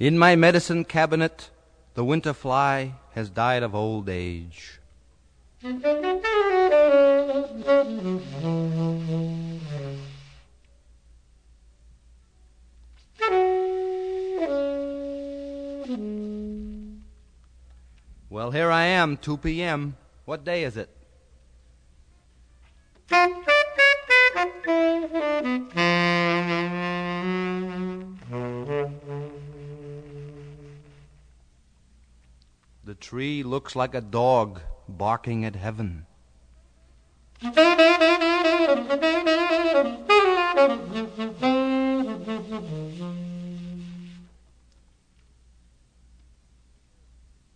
In my medicine cabinet, the winter fly has died of old age. Well, here I am, 2 p.m. What day is it? The tree looks like a dog barking at heaven.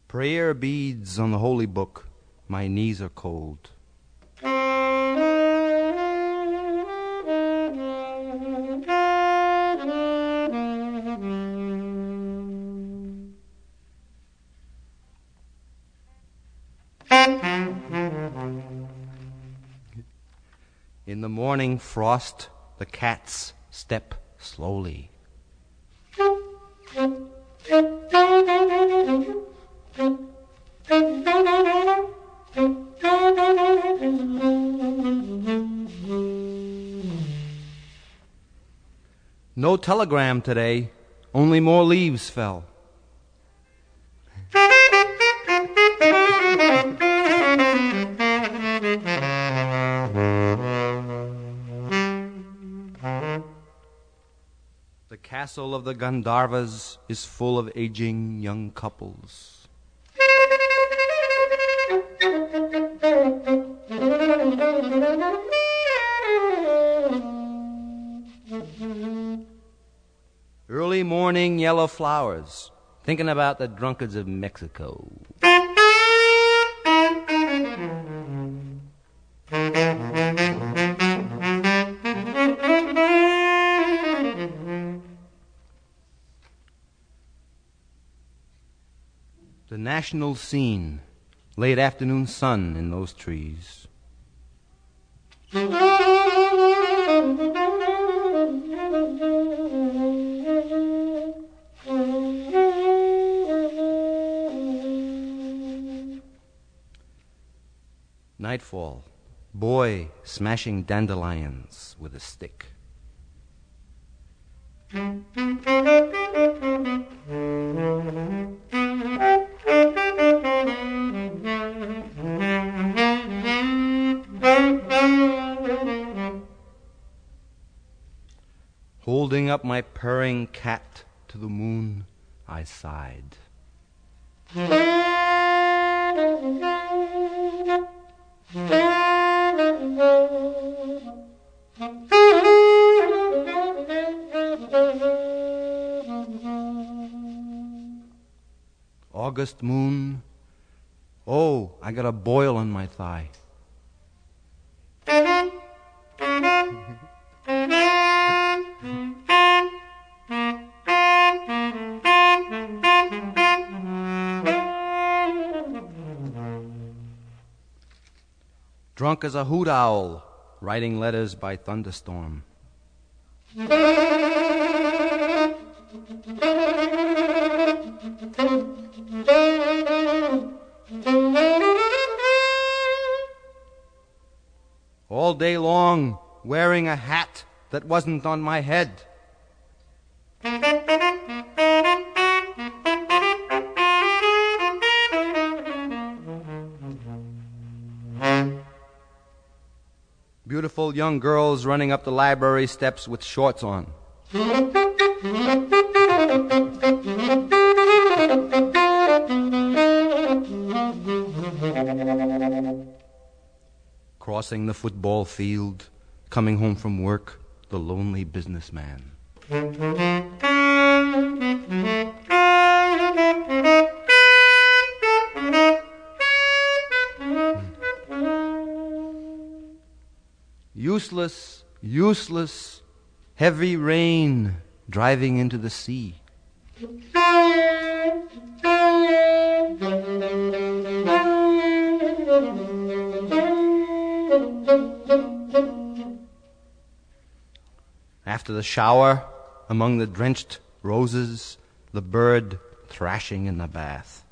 Prayer beads on the holy book. My knees are cold. Frost, the cats step slowly. No telegram today, only more leaves fell. Castle of the Gandharvas is full of aging young couples. Early morning yellow flowers, thinking about the drunkards of Mexico. National scene, late afternoon sun in those trees. Nightfall, boy smashing dandelions with a stick. Holding up my purring cat to the moon, I sighed. August moon. Oh, I got a boil on my thigh. Drunk as a hoot owl, writing letters by thunderstorm. All day long, wearing a hat that wasn't on my head. Beautiful young girls running up the library steps with shorts on. Crossing the football field, coming home from work, the lonely businessman. Useless, useless, heavy rain driving into the sea. After the shower, among the drenched roses, the bird thrashing in the bath.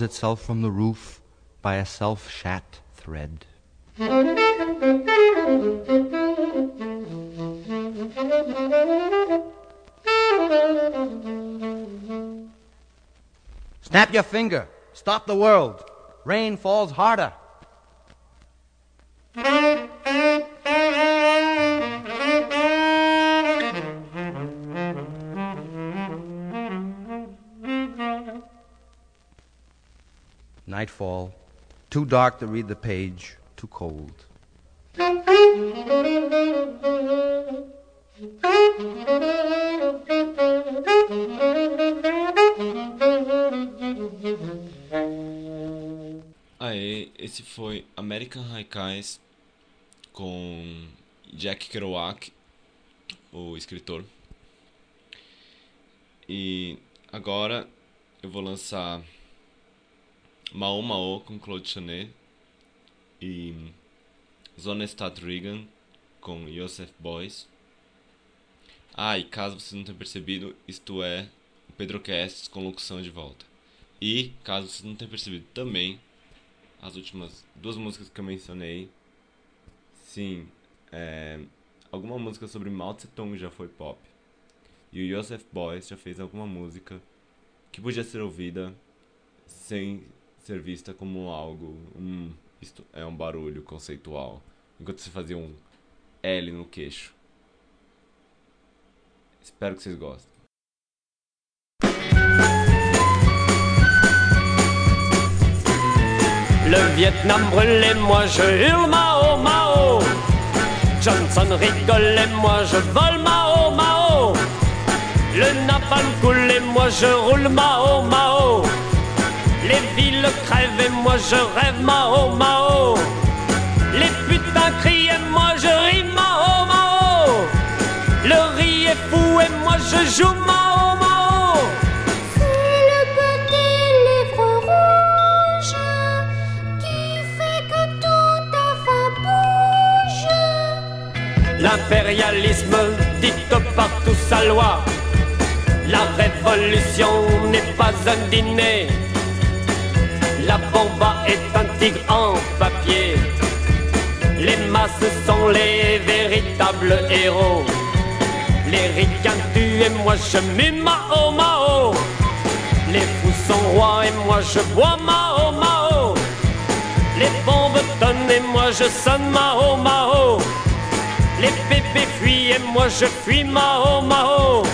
Itself from the roof by a self shat thread. Snap your finger. Stop the world. Rain falls harder. Nightfall. Too dark to read the page. Too cold. Aê, esse foi American Haikais com Jack Kerouac, o escritor. E agora eu vou lançar Mao Mao com Claude Chanet e Zona Stat Regan com Joseph Boys. Ah, e caso você não tenha percebido, isto é o Pedrocast com locução de volta. E, caso você não tenha percebido também, as últimas duas músicas que eu mencionei, sim, é, alguma música sobre Mao Tse Tung já foi pop. E o Joseph Boys já fez alguma música que podia ser ouvida sem ser vista como algo, um, isto é um barulho conceitual, enquanto você fazia um L no queixo. Espero que vocês gostem. Le Vietnam brûle et moi je hurle Mao Mao. Johnson rigole et moi je vole Mao Mao. Le napalm coule et moi je roule Mao Mao. Les villes crèvent et moi je rêve Mao Mao. Les putains crient et moi je ris Mao Mao. Le riz est fou et moi je joue Mao Mao. C'est le petit livre rouge qui fait que tout enfin bouge. L'impérialisme dicte partout sa loi. La révolution n'est pas un dîner. La bomba est un tigre en papier. Les masses sont les véritables héros. Les ricains tuent et moi je mue Mao Mao. Les fous sont rois et moi je bois Mao Mao. Les bombes tonnent et moi je sonne Mao Mao. Les bébés fuient et moi je fuis Mao Mao.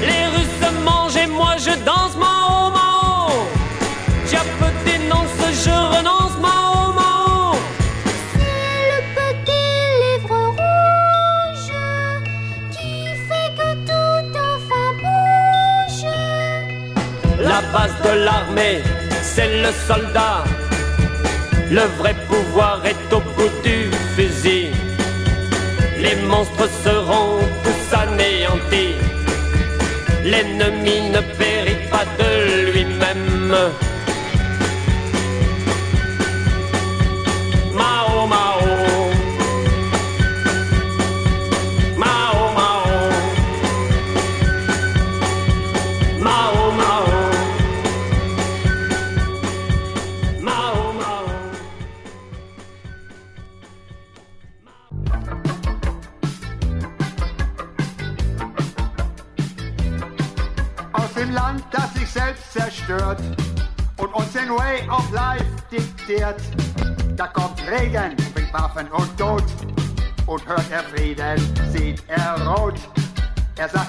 Les Russes mangent et moi je danse Mao. Base de l'armée, c'est le soldat. Le vrai pouvoir est au bout du fusil. Les monstres seront tous anéantis. L'ennemi ne périt pas de lui-même.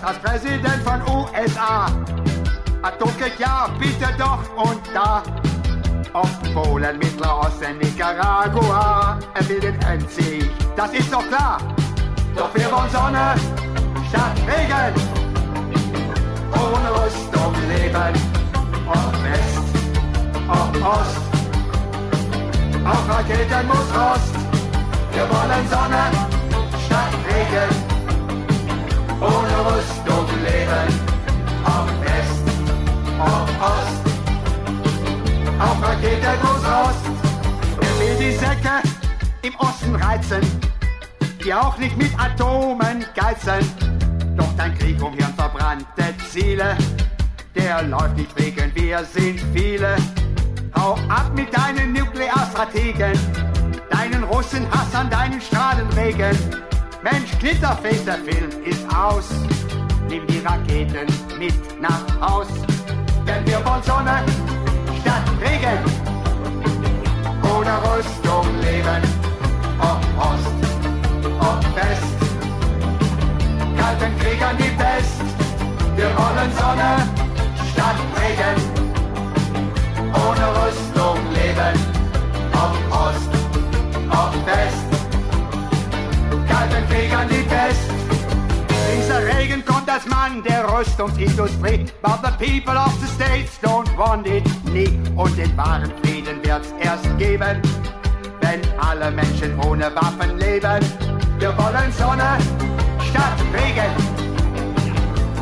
Als Präsident von USA, Atomkrieg ja, bitte doch und da. Auf Polen, Mittelosten, Nicaragua, er will den das ist doch klar. Doch wir wollen Sonne statt Regen ohne Rüstung leben. Ob West, ob Ost, auch Raketen muss Rost. Wir wollen Sonne statt Regen, ohne Rüstung leben. Ob West, ob Ost, auf Rakete Großost. Der will die Säcke im Osten reizen, die auch nicht mit Atomen geizen. Doch dein Krieg um hirnverbrannte Ziele, der läuft nicht wegen, wir sind viele. Hau ab mit deinen Nuklearstrategen, deinen Russenhass an deinen Strahlenregen. Mensch, Knitterfest, der Film ist aus. Nimm die Raketen mit nach Haus, denn wir wollen Sonne statt Regen. Ohne Rüstung leben, ob Ost, ob West. Kalten Krieg an die Pest, wir wollen Sonne statt Regen. Ohne Rüstung leben, Kalten Krieg die Pest. Dieser Regen kommt als Mann der Rüstungsindustrie. But the people of the States don't want it nie. Und den wahren Frieden wird's erst geben, wenn alle Menschen ohne Waffen leben. Wir wollen Sonne statt Regen.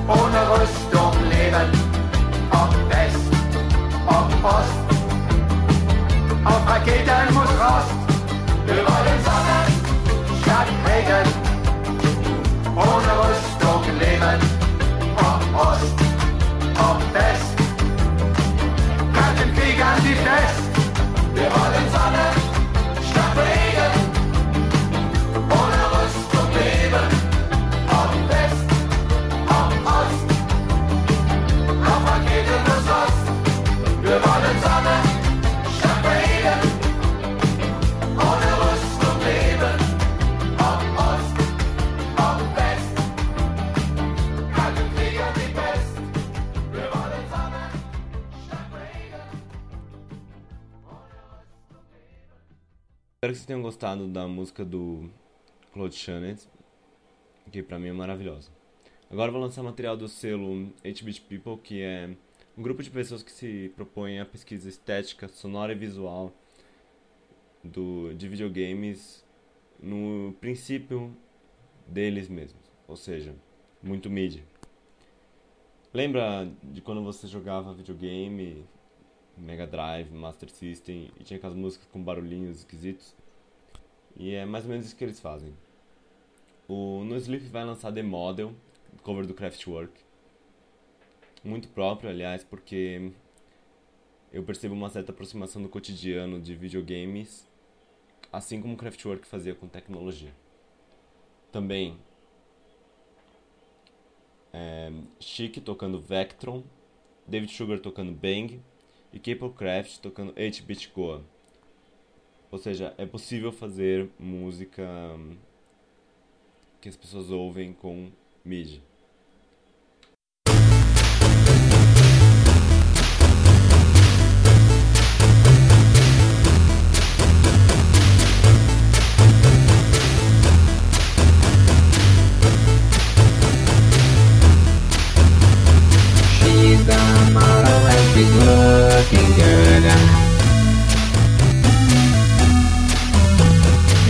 Ohne Rüstung leben. Ob West, ob Ost. Auf Raketen muss Rost. Wir wollen Sonne statt Regen Espero que vocês tenham gostado da música do Claude Chanet, que pra mim é maravilhosa. Agora vou lançar material do selo 8-Bit People, que é um grupo de pessoas que se propõem a pesquisa estética, sonora e visual do, de videogames no princípio deles mesmos, ou seja, muito mídia. Lembra de quando você jogava videogame, Mega Drive, Master System e tinha aquelas músicas com barulhinhos esquisitos? E é mais ou menos isso que eles fazem. O No Sleep vai lançar The Model, cover do Kraftwerk. Muito próprio, aliás, porque eu percebo uma certa aproximação do cotidiano de videogames, assim como o Kraftwerk fazia com tecnologia. Também é, Chic tocando Vectron, David Sugar tocando Bang e Caplecraft tocando 8-Bit Goa. Ou seja, é possível fazer música hum, que as pessoas ouvem com MIDI. Looking good. Uh.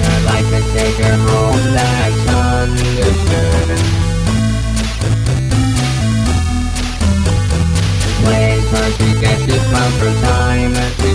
I'd like to take her home, that's understood. Plays hard to get this from time.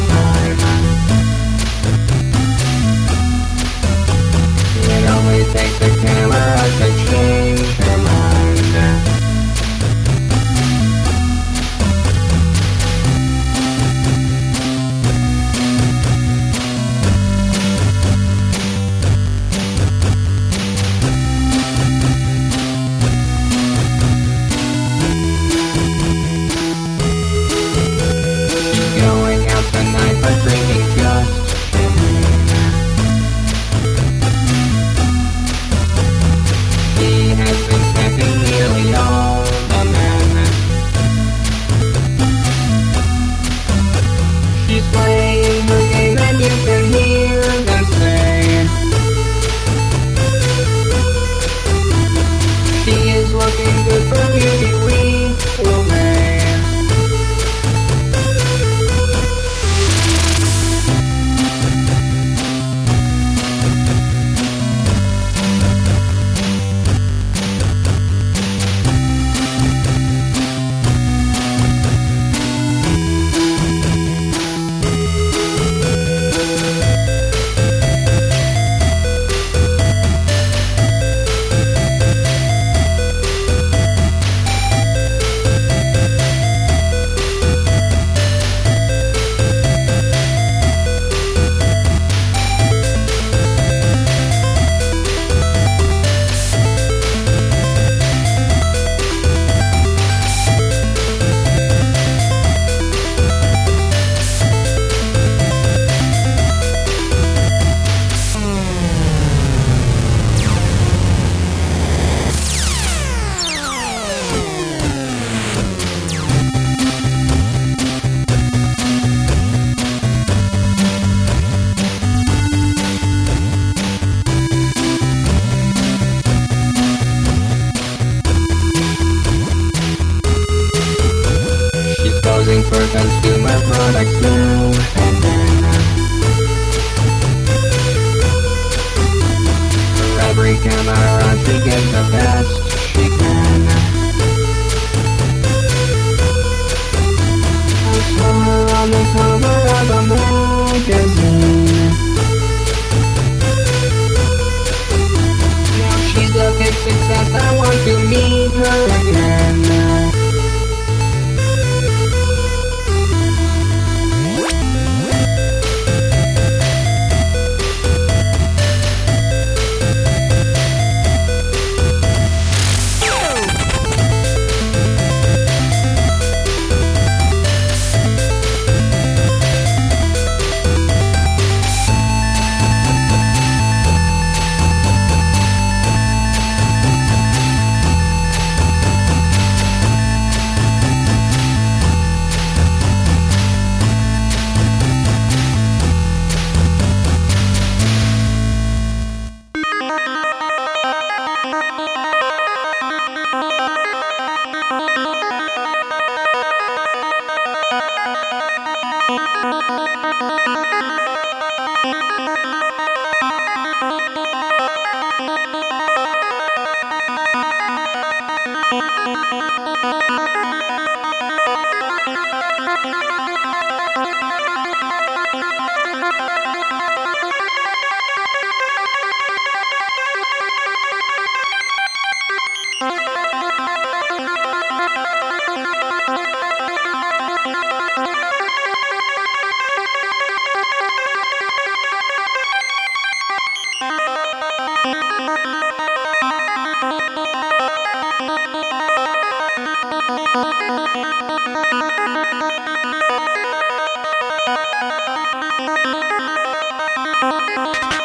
Thank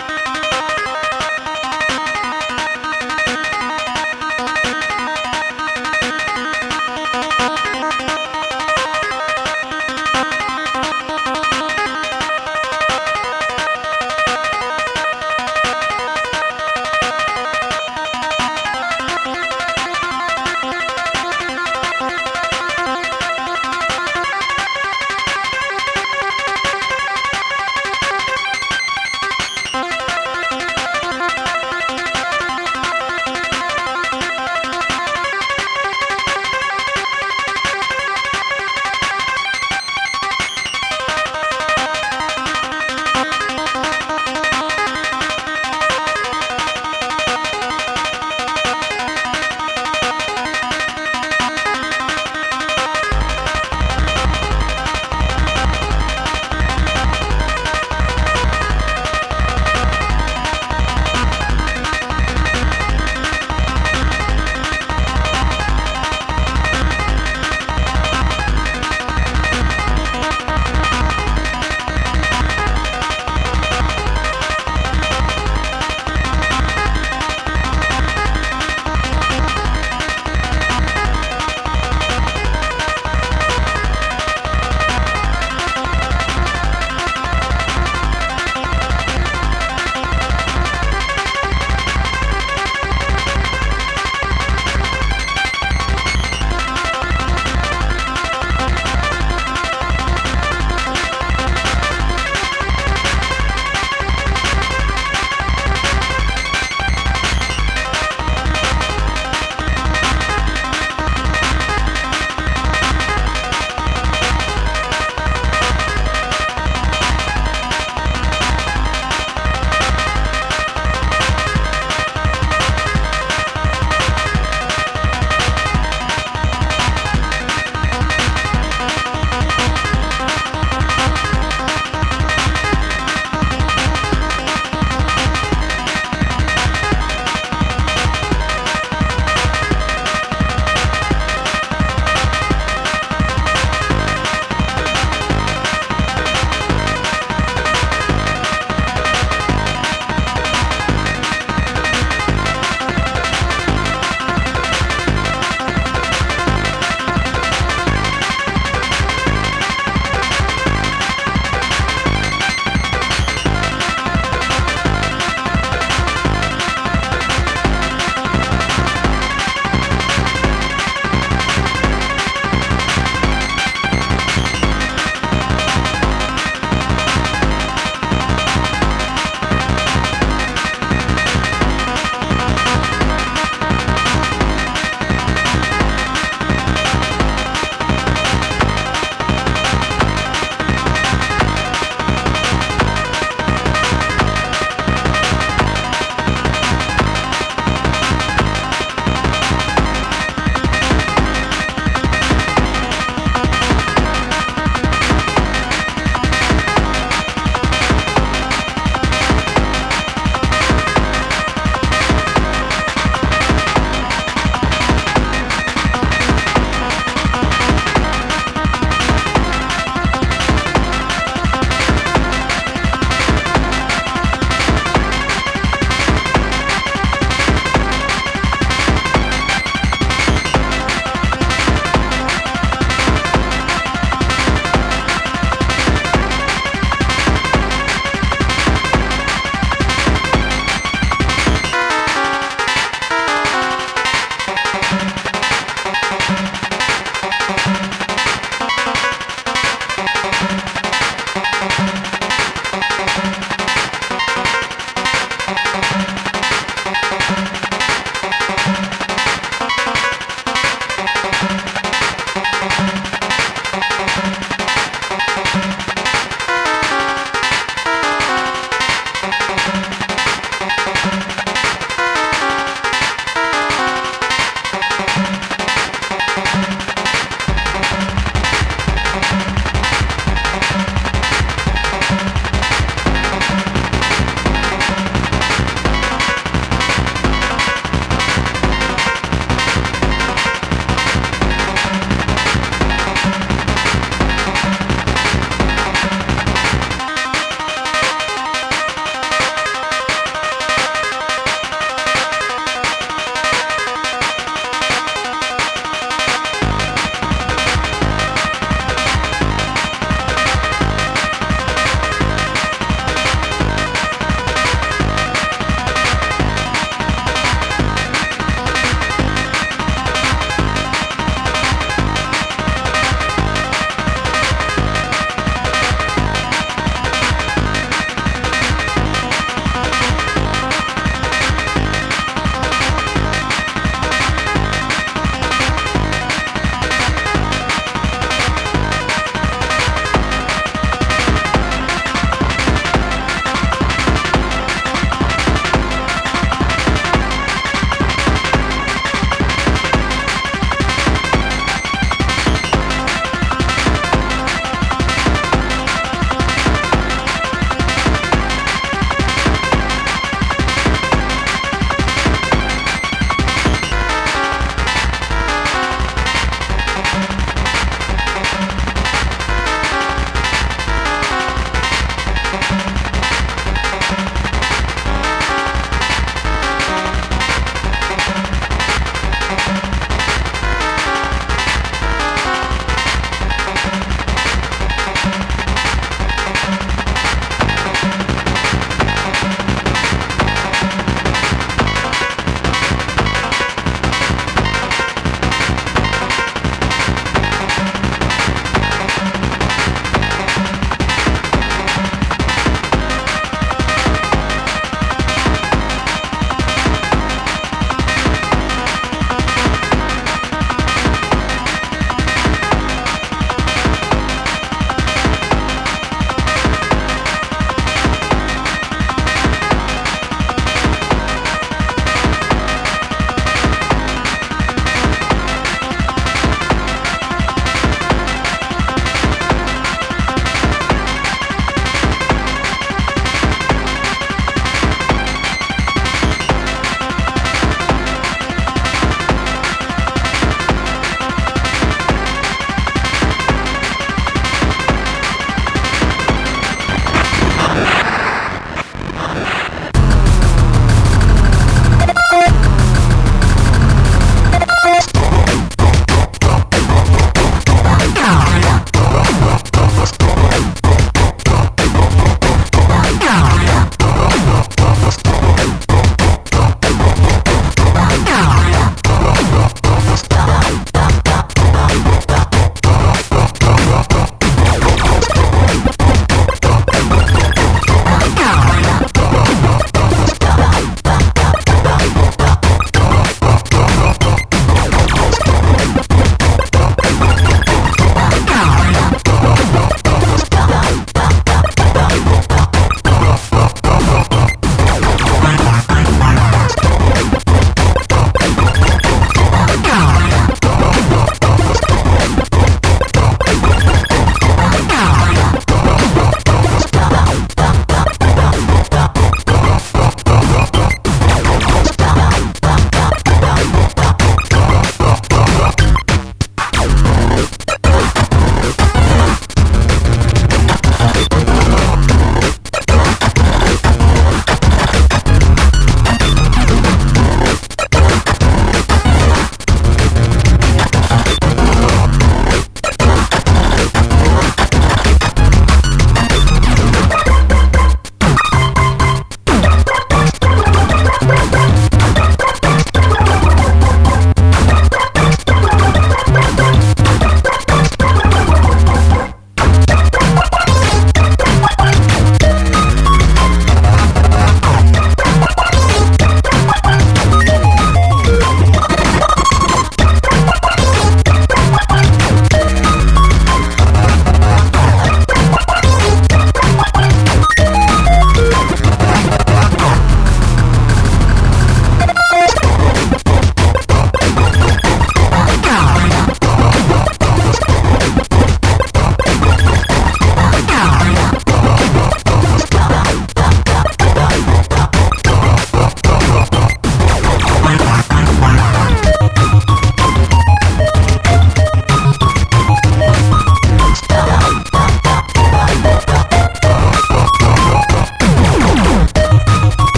you.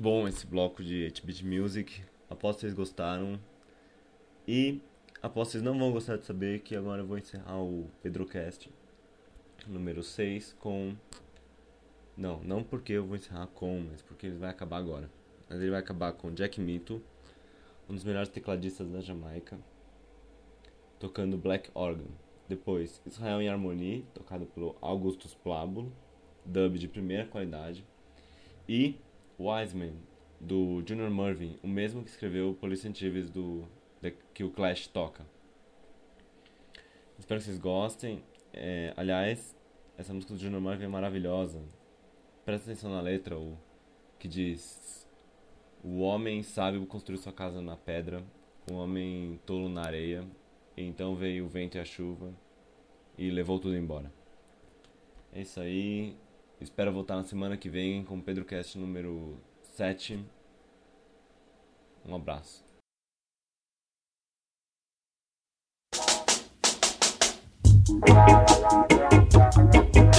Muito bom esse bloco de 8-bit music. Aposto que vocês gostaram. E aposto que vocês não vão gostar de saber que agora eu vou encerrar o Pedrocast número 6 com. Não, não porque eu vou encerrar com, mas porque ele vai acabar agora. Mas ele vai acabar com Jack Mito, um dos melhores tecladistas da Jamaica, tocando Black Organ. Depois, Israel em Harmonia, tocado pelo Augustus Plábulo, dub de primeira qualidade. E Wiseman, do Junior Murvin, o mesmo que escreveu Police and Thieves do, da- que o Clash toca. Espero que vocês gostem. É, aliás, essa música do Junior Murvin é maravilhosa. Presta atenção na letra, o que diz: O homem sábio construiu sua casa na pedra, o homem tolo na areia. E então veio o vento e a chuva e levou tudo embora. É isso aí. Espero voltar na semana que vem com o PedroCast número 7. Um abraço. Thank you.